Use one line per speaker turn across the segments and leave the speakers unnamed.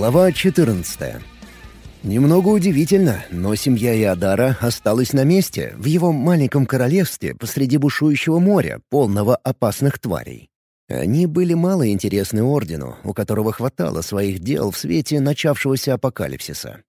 Глава 14. Немного удивительно, но семья Иодара осталась на месте, в его маленьком королевстве посреди бушующего моря, полного опасных тварей. Они были мало интересны Ордену, у которого хватало своих дел в свете начавшегося апокалипсиса.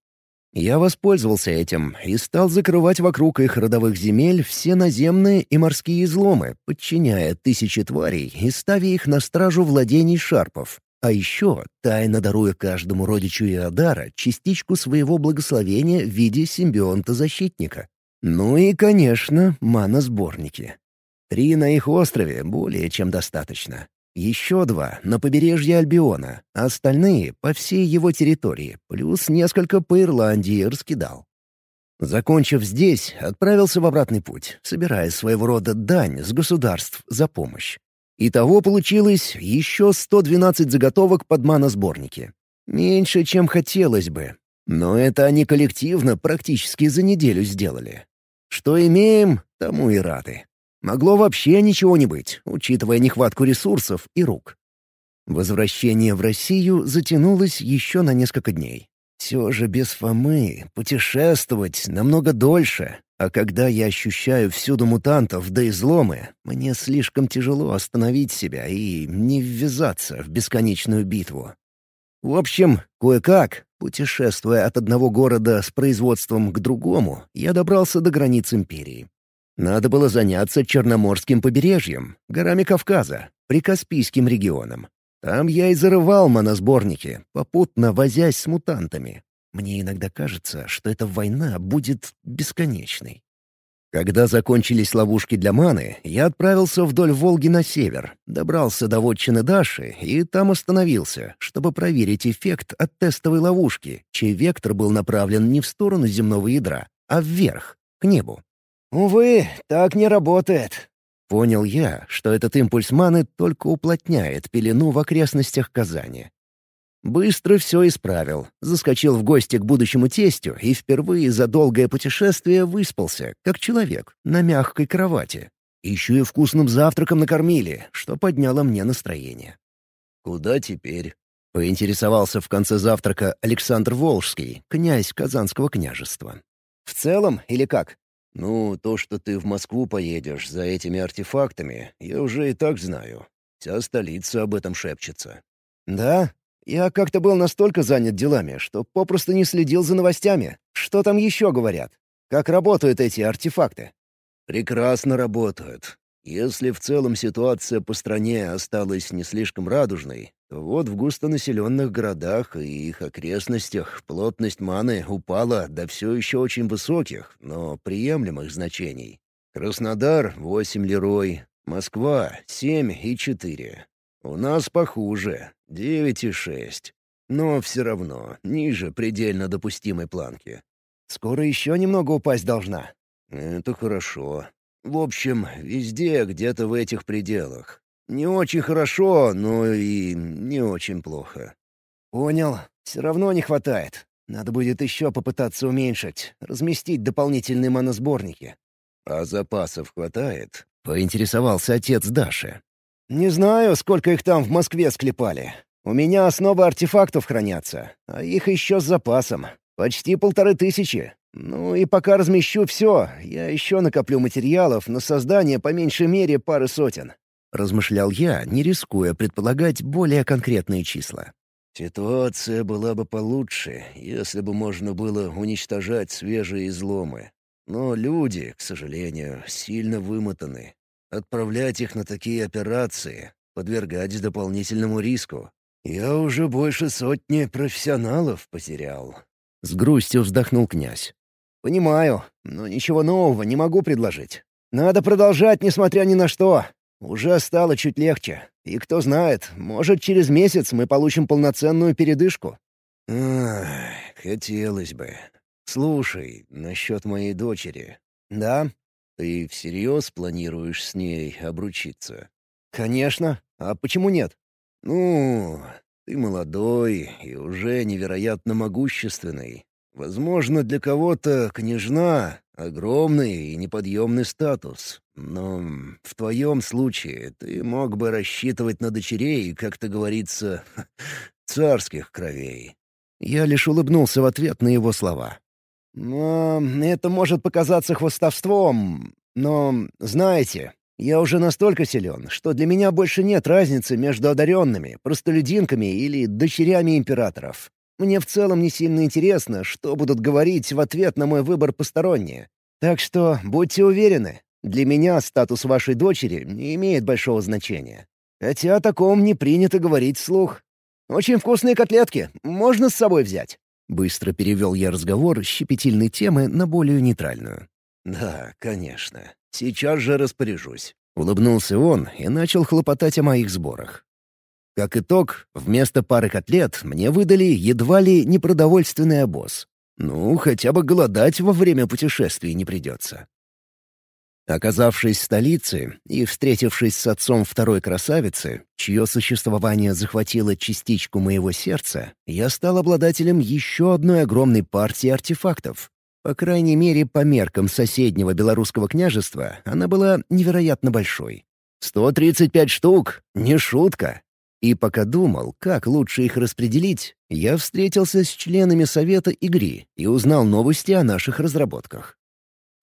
Я воспользовался этим и стал закрывать вокруг их родовых земель все наземные и морские изломы, подчиняя тысячи тварей и ставя их на стражу владений шарпов. А еще тайно даруя каждому родичу Иодара частичку своего благословения в виде симбионта-защитника. Ну и, конечно, мана-сборники. Три на их острове более чем достаточно. Еще два — на побережье Альбиона, а остальные — по всей его территории, плюс несколько по Ирландии раскидал. Закончив здесь, отправился в обратный путь, собирая своего рода дань с государств за помощь. Итого получилось еще 112 заготовок под маносборники. Меньше, чем хотелось бы. Но это они коллективно практически за неделю сделали. Что имеем, тому и рады. Могло вообще ничего не быть, учитывая нехватку ресурсов и рук. Возвращение в Россию затянулось еще на несколько дней. Все же без Фомы путешествовать намного дольше, а когда я ощущаю всюду мутантов да изломы, мне слишком тяжело остановить себя и не ввязаться в бесконечную битву. В общем, кое-как, путешествуя от одного города с производством к другому, я добрался до границ империи. Надо было заняться Черноморским побережьем, горами Кавказа, Прикаспийским регионом. Там я и зарывал моносборники, попутно возясь с мутантами. Мне иногда кажется, что эта война будет бесконечной. Когда закончились ловушки для маны, я отправился вдоль Волги на север, добрался до вотчины Даши и там остановился, чтобы проверить эффект от тестовой ловушки, чей вектор был направлен не в сторону земного ядра, а вверх, к небу. «Увы, так не работает», Понял я, что этот импульс маны только уплотняет пелену в окрестностях Казани. Быстро все исправил, заскочил в гости к будущему тестю и впервые за долгое путешествие выспался, как человек, на мягкой кровати. Еще и вкусным завтраком накормили, что подняло мне настроение. «Куда теперь?» — поинтересовался в конце завтрака Александр Волжский, князь Казанского княжества. «В целом или как?» «Ну, то, что ты в Москву поедешь за этими артефактами, я уже и так знаю. Вся столица об этом шепчется». «Да? Я как-то был настолько занят делами, что попросту не следил за новостями. Что там еще говорят? Как работают эти артефакты? Прекрасно работают. Если в целом ситуация по стране осталась не слишком радужной, то вот в густонаселенных городах и их окрестностях плотность маны упала до все еще очень высоких, но приемлемых значений. Краснодар — 8 лирой, Москва — 7 и 4. У нас похуже — 9 и 6. Но все равно ниже предельно допустимой планки. Скоро еще немного упасть должна. Это хорошо. В общем, везде где-то в этих пределах. Не очень хорошо, но и не очень плохо. Понял. Все равно не хватает. Надо будет еще попытаться уменьшить, разместить дополнительные моносборники. А запасов хватает? Поинтересовался отец Даши. «Не знаю, сколько их там в Москве склепали. У меня основы артефактов хранятся, а их еще с запасом. Почти полторы тысячи. Ну и пока размещу все, я еще накоплю материалов на создание по меньшей мере пары сотен». Размышлял я, не рискуя предполагать более конкретные числа. «Ситуация была бы получше, если бы можно было уничтожать свежие изломы. Но люди, к сожалению, сильно вымотаны. Отправлять их на такие операции, подвергать дополнительному риску. Я уже больше сотни профессионалов потерял». С грустью вздохнул князь. «Понимаю, но ничего нового не могу предложить. Надо продолжать, несмотря ни на что. Уже стало чуть легче. И кто знает, может, через месяц мы получим полноценную передышку». «Ах, хотелось бы. Слушай, насчет моей дочери». «Да?» Ты всерьез планируешь с ней обручиться? Конечно. А почему нет? Ну, ты молодой и уже невероятно могущественный. Возможно, для кого-то княжна — огромный и неподъемный статус. Но в твоем случае ты мог бы рассчитывать на дочерей, как-то говорится, царских кровей. Я лишь улыбнулся в ответ на его слова. «Но это может показаться хвостовством, но, знаете, я уже настолько силен, что для меня больше нет разницы между одаренными, простолюдинками или дочерями императоров. Мне в целом не сильно интересно, что будут говорить в ответ на мой выбор посторонние. Так что будьте уверены, для меня статус вашей дочери не имеет большого значения. Хотя о таком не принято говорить вслух. Очень вкусные котлетки, можно с собой взять?» Быстро перевел я разговор с щепетильной темы на более нейтральную. «Да, конечно. Сейчас же распоряжусь». Улыбнулся он и начал хлопотать о моих сборах. Как итог, вместо пары котлет мне выдали едва ли непродовольственный обоз. Ну, хотя бы голодать во время путешествий не придется. Оказавшись в столице и встретившись с отцом второй красавицы, чье существование захватило частичку моего сердца, я стал обладателем еще одной огромной партии артефактов. По крайней мере, по меркам соседнего белорусского княжества она была невероятно большой. 135 штук — не шутка. И пока думал, как лучше их распределить, я встретился с членами Совета Игри и узнал новости о наших разработках.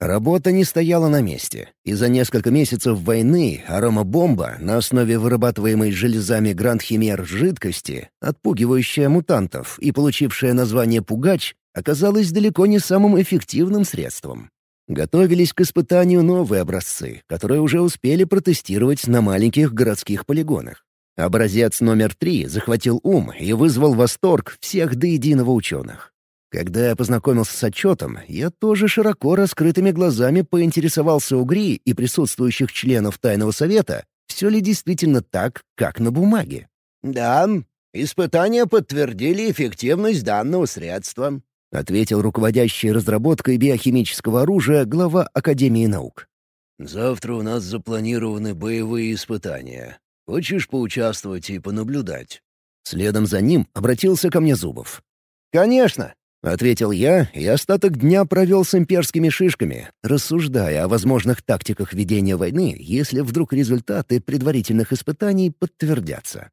Работа не стояла на месте, и за несколько месяцев войны аромабомба на основе вырабатываемой железами Гранд-Химер жидкости, отпугивающая мутантов и получившая название «Пугач», оказалась далеко не самым эффективным средством. Готовились к испытанию новые образцы, которые уже успели протестировать на маленьких городских полигонах. Образец номер три захватил ум и вызвал восторг всех до единого ученых. Когда я познакомился с отчетом, я тоже широко раскрытыми глазами поинтересовался у Гри и присутствующих членов Тайного Совета, все ли действительно так, как на бумаге. «Да, испытания подтвердили эффективность данного средства», — ответил руководящий разработкой биохимического оружия глава Академии наук. «Завтра у нас запланированы боевые испытания. Хочешь поучаствовать и понаблюдать?» Следом за ним обратился ко мне Зубов. «Конечно!» — ответил я, и остаток дня провел с имперскими шишками, рассуждая о возможных тактиках ведения войны, если вдруг результаты предварительных испытаний подтвердятся.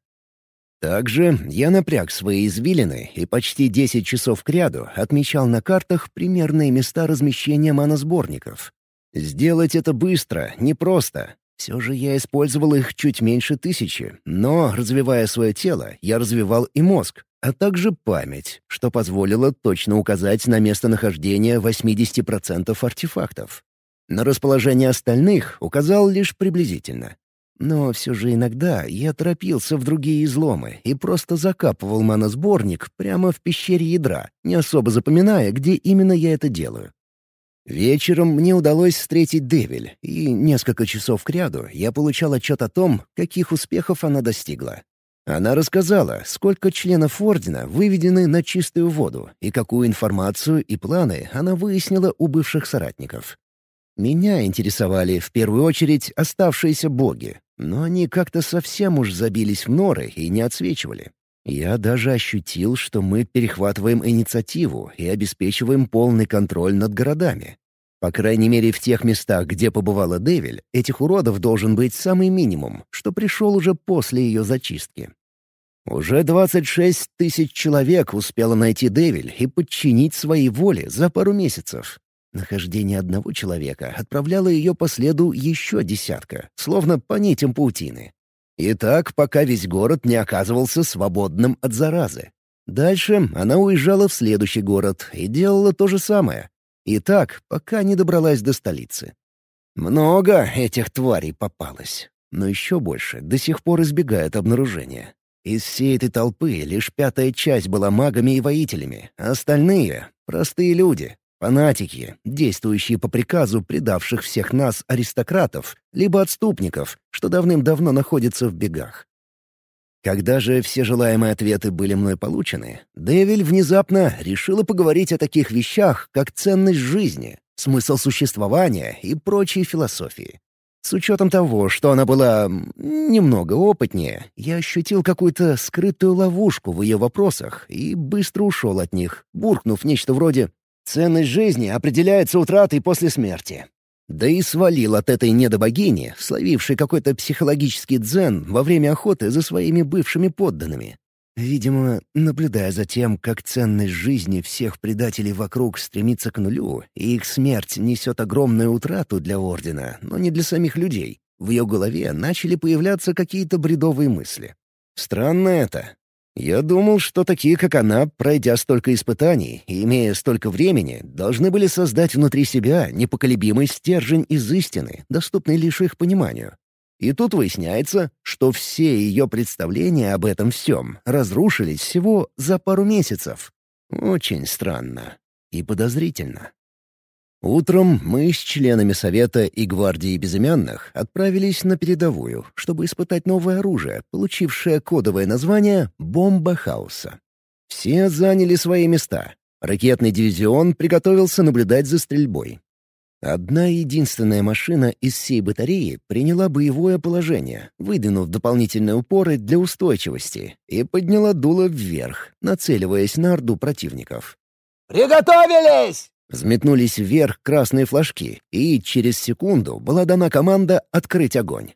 Также я напряг свои извилины и почти 10 часов кряду отмечал на картах примерные места размещения маносборников. Сделать это быстро, непросто. Все же я использовал их чуть меньше тысячи, но, развивая свое тело, я развивал и мозг, а также память, что позволило точно указать на местонахождение 80% артефактов. На расположение остальных указал лишь приблизительно. Но все же иногда я торопился в другие изломы и просто закапывал маносборник прямо в пещере ядра, не особо запоминая, где именно я это делаю. Вечером мне удалось встретить Девиль, и несколько часов кряду я получал отчет о том, каких успехов она достигла. Она рассказала, сколько членов Ордена выведены на чистую воду и какую информацию и планы она выяснила у бывших соратников. Меня интересовали в первую очередь оставшиеся боги, но они как-то совсем уж забились в норы и не отсвечивали. Я даже ощутил, что мы перехватываем инициативу и обеспечиваем полный контроль над городами. По крайней мере, в тех местах, где побывала Девиль, этих уродов должен быть самый минимум, что пришел уже после ее зачистки. Уже 26 тысяч человек успела найти Девиль и подчинить своей воле за пару месяцев. Нахождение одного человека отправляло ее по следу еще десятка, словно по нитям паутины. И так, пока весь город не оказывался свободным от заразы. Дальше она уезжала в следующий город и делала то же самое. И так, пока не добралась до столицы. Много этих тварей попалось, но еще больше до сих пор избегают обнаружения. Из всей этой толпы лишь пятая часть была магами и воителями, а остальные — простые люди, фанатики, действующие по приказу предавших всех нас аристократов, либо отступников, что давным-давно находятся в бегах. Когда же все желаемые ответы были мной получены, Девиль внезапно решила поговорить о таких вещах, как ценность жизни, смысл существования и прочие философии. С учетом того, что она была немного опытнее, я ощутил какую-то скрытую ловушку в ее вопросах и быстро ушел от них, буркнув нечто вроде «ценность жизни определяется утратой после смерти». Да и свалил от этой недобогини, словившей какой-то психологический дзен во время охоты за своими бывшими подданными. Видимо, наблюдая за тем, как ценность жизни всех предателей вокруг стремится к нулю, и их смерть несет огромную утрату для Ордена, но не для самих людей, в ее голове начали появляться какие-то бредовые мысли. Странно это. Я думал, что такие, как она, пройдя столько испытаний и имея столько времени, должны были создать внутри себя непоколебимый стержень из истины, доступный лишь их пониманию. И тут выясняется, что все ее представления об этом всем разрушились всего за пару месяцев. Очень странно и подозрительно. Утром мы с членами Совета и Гвардии Безымянных отправились на передовую, чтобы испытать новое оружие, получившее кодовое название «Бомба Хаоса». Все заняли свои места. Ракетный дивизион приготовился наблюдать за стрельбой. Одна единственная машина из всей батареи приняла боевое положение, выдвинув дополнительные упоры для устойчивости, и подняла дуло вверх, нацеливаясь на орду противников.
«Приготовились!»
Взметнулись вверх красные флажки, и через секунду была дана команда открыть огонь.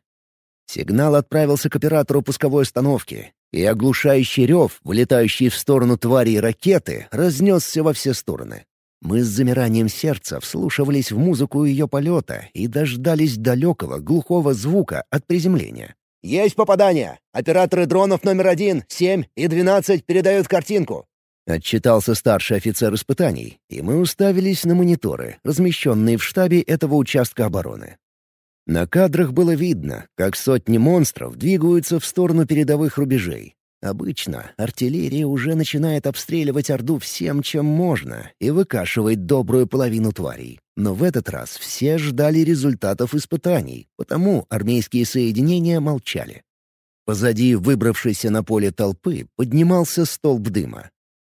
Сигнал отправился к оператору пусковой установки, и оглушающий рев, вылетающий в сторону твари ракеты, разнесся во все стороны. Мы с замиранием сердца вслушивались в музыку ее полета и дождались далекого глухого звука от приземления.
«Есть попадание! Операторы дронов номер один, семь и двенадцать передают картинку!»
Отчитался старший офицер испытаний, и мы уставились на мониторы, размещенные в штабе этого участка обороны. На кадрах было видно, как сотни монстров двигаются в сторону передовых рубежей, Обычно артиллерия уже начинает обстреливать Орду всем, чем можно, и выкашивает добрую половину тварей. Но в этот раз все ждали результатов испытаний, потому армейские соединения молчали. Позади выбравшейся на поле толпы поднимался столб дыма.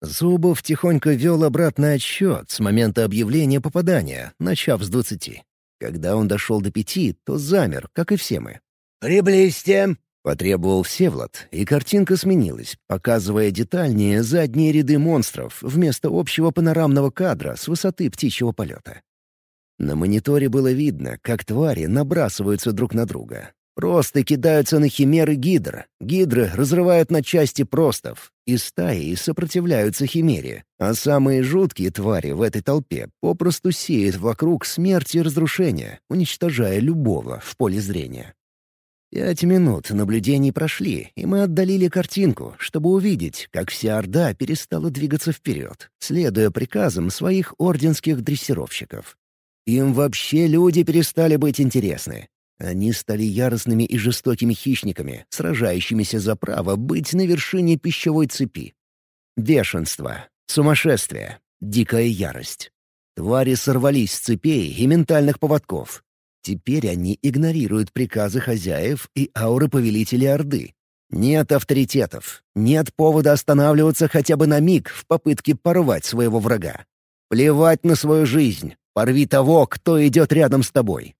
Зубов тихонько вел обратный отсчет с момента объявления попадания, начав с двадцати. Когда он дошел до пяти, то замер, как и все мы.
«Приблизьте!»
Потребовал Всевлад, и картинка сменилась, показывая детальнее задние ряды монстров вместо общего панорамного кадра с высоты птичьего полета. На мониторе было видно, как твари набрасываются друг на друга. Просто кидаются на химеры гидр. Гидры разрывают на части простов, и стаи сопротивляются химере, а самые жуткие твари в этой толпе попросту сеют вокруг смерти и разрушения, уничтожая любого в поле зрения. Пять минут наблюдений прошли, и мы отдалили картинку, чтобы увидеть, как вся Орда перестала двигаться вперед, следуя приказам своих орденских дрессировщиков. Им вообще люди перестали быть интересны. Они стали яростными и жестокими хищниками, сражающимися за право быть на вершине пищевой цепи. Бешенство, сумасшествие, дикая ярость. Твари сорвались с цепей и ментальных поводков, Теперь они игнорируют приказы хозяев и ауры повелителей Орды. Нет авторитетов, нет повода останавливаться хотя бы на миг в попытке порвать своего врага. Плевать на свою жизнь, порви того, кто идет рядом с тобой.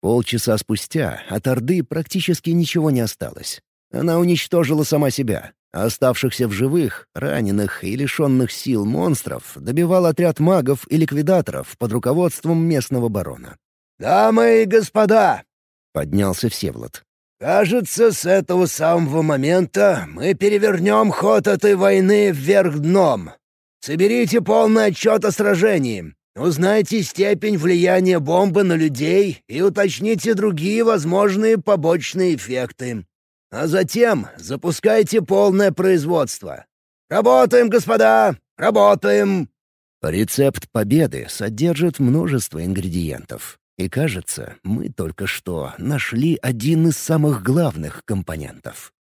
Полчаса спустя от Орды практически ничего не осталось. Она уничтожила сама себя, а оставшихся в живых, раненых и лишенных сил монстров добивал отряд магов и ликвидаторов под руководством местного барона.
«Дамы и господа!»
— поднялся Всеволод.
«Кажется, с этого самого момента мы перевернем ход этой войны вверх дном. Соберите полный отчет о сражении, узнайте степень влияния бомбы на людей и уточните другие возможные побочные эффекты. А затем запускайте полное производство. Работаем, господа, работаем!»
Рецепт победы содержит множество ингредиентов. И кажется, мы только что нашли один из самых главных компонентов.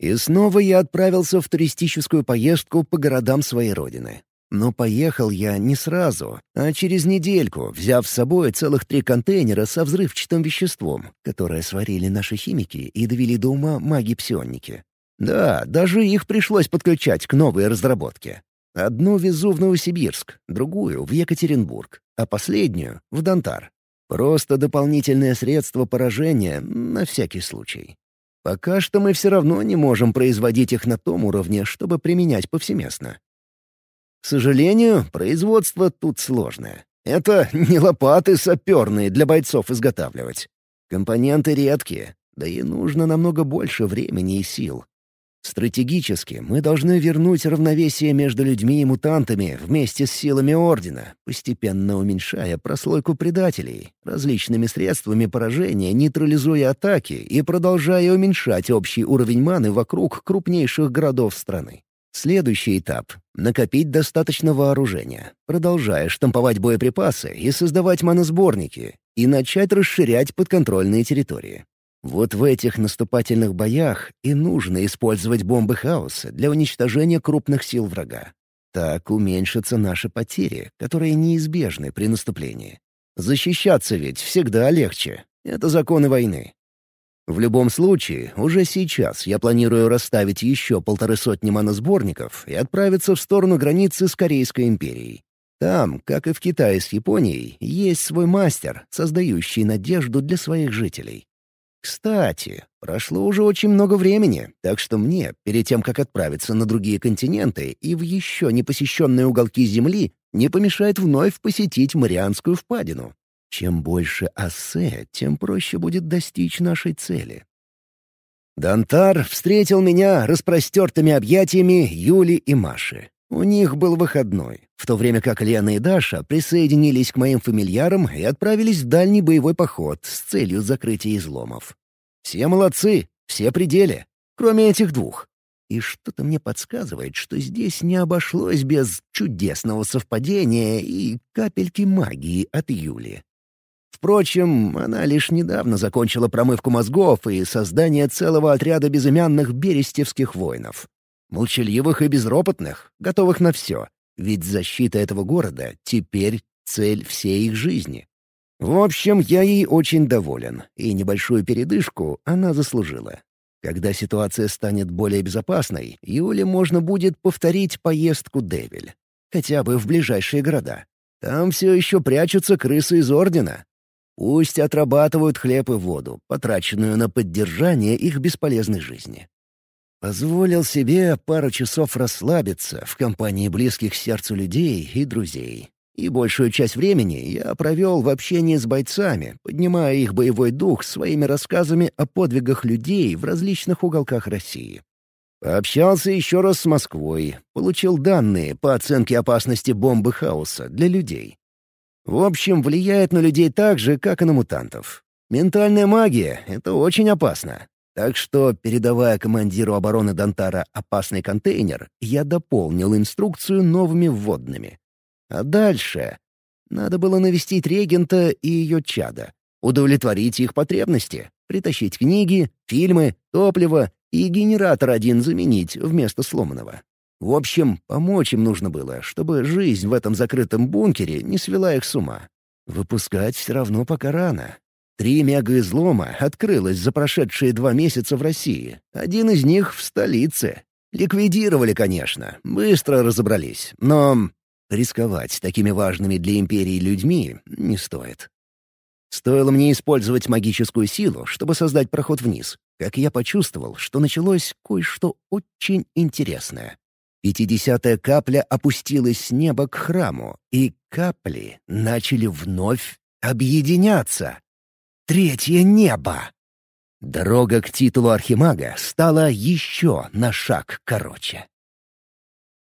И снова я отправился в туристическую поездку по городам своей родины. Но поехал я не сразу, а через недельку, взяв с собой целых три контейнера со взрывчатым веществом, которое сварили наши химики и довели до ума маги-псионники. Да, даже их пришлось подключать к новой разработке. Одну везу в Новосибирск, другую — в Екатеринбург, а последнюю — в Донтар. Просто дополнительное средство поражения на всякий случай. Пока что мы все равно не можем производить их на том уровне, чтобы применять повсеместно. К сожалению, производство тут сложное. Это не лопаты саперные для бойцов изготавливать. Компоненты редкие, да и нужно намного больше времени и сил. Стратегически мы должны вернуть равновесие между людьми и мутантами вместе с силами Ордена, постепенно уменьшая прослойку предателей, различными средствами поражения нейтрализуя атаки и продолжая уменьшать общий уровень маны вокруг крупнейших городов страны. Следующий этап — накопить достаточно вооружения, продолжая штамповать боеприпасы и создавать маносборники, и начать расширять подконтрольные территории. Вот в этих наступательных боях и нужно использовать бомбы хаоса для уничтожения крупных сил врага. Так уменьшатся наши потери, которые неизбежны при наступлении. Защищаться ведь всегда легче. Это законы войны. В любом случае, уже сейчас я планирую расставить еще полторы сотни моносборников и отправиться в сторону границы с Корейской империей. Там, как и в Китае с Японией, есть свой мастер, создающий надежду для своих жителей. Кстати, прошло уже очень много времени, так что мне, перед тем, как отправиться на другие континенты и в еще не посещенные уголки Земли, не помешает вновь посетить Марианскую впадину. Чем больше ассе, тем проще будет достичь нашей цели. Дантар встретил меня распростертыми объятиями Юли и Маши. У них был выходной, в то время как Лена и Даша присоединились к моим фамильярам и отправились в дальний боевой поход с целью закрытия изломов. Все молодцы, все пределы, кроме этих двух. И что-то мне подсказывает, что здесь не обошлось без чудесного совпадения и капельки магии от Юли. Впрочем, она лишь недавно закончила промывку мозгов и создание целого отряда безымянных берестевских воинов. Молчаливых и безропотных, готовых на все. Ведь защита этого города теперь цель всей их жизни. В общем, я ей очень доволен, и небольшую передышку она заслужила. Когда ситуация станет более безопасной, Юле можно будет повторить поездку Девиль. Хотя бы в ближайшие города. Там все еще прячутся крысы из Ордена. Пусть отрабатывают хлеб и воду, потраченную на поддержание их бесполезной жизни. Позволил себе пару часов расслабиться в компании близких сердцу людей и друзей. И большую часть времени я провел в общении с бойцами, поднимая их боевой дух своими рассказами о подвигах людей в различных уголках России. Пообщался еще раз с Москвой, получил данные по оценке опасности бомбы хаоса для людей. В общем, влияет на людей так же, как и на мутантов. Ментальная магия — это очень опасно. Так что, передавая командиру обороны Дантара опасный контейнер, я дополнил инструкцию новыми вводными. А дальше надо было навестить регента и ее чада, удовлетворить их потребности, притащить книги, фильмы, топливо и генератор один заменить вместо сломанного. В общем, помочь им нужно было, чтобы жизнь в этом закрытом бункере не свела их с ума. Выпускать все равно пока рано. Три мегаизлома открылось за прошедшие два месяца в России. Один из них в столице. Ликвидировали, конечно, быстро разобрались, но рисковать такими важными для империи людьми не стоит. Стоило мне использовать магическую силу, чтобы создать проход вниз, как я почувствовал, что началось кое-что очень интересное. Пятидесятая капля опустилась с неба к храму, и капли начали вновь объединяться. Третье небо. Дорога к титулу архимага стала еще на шаг короче.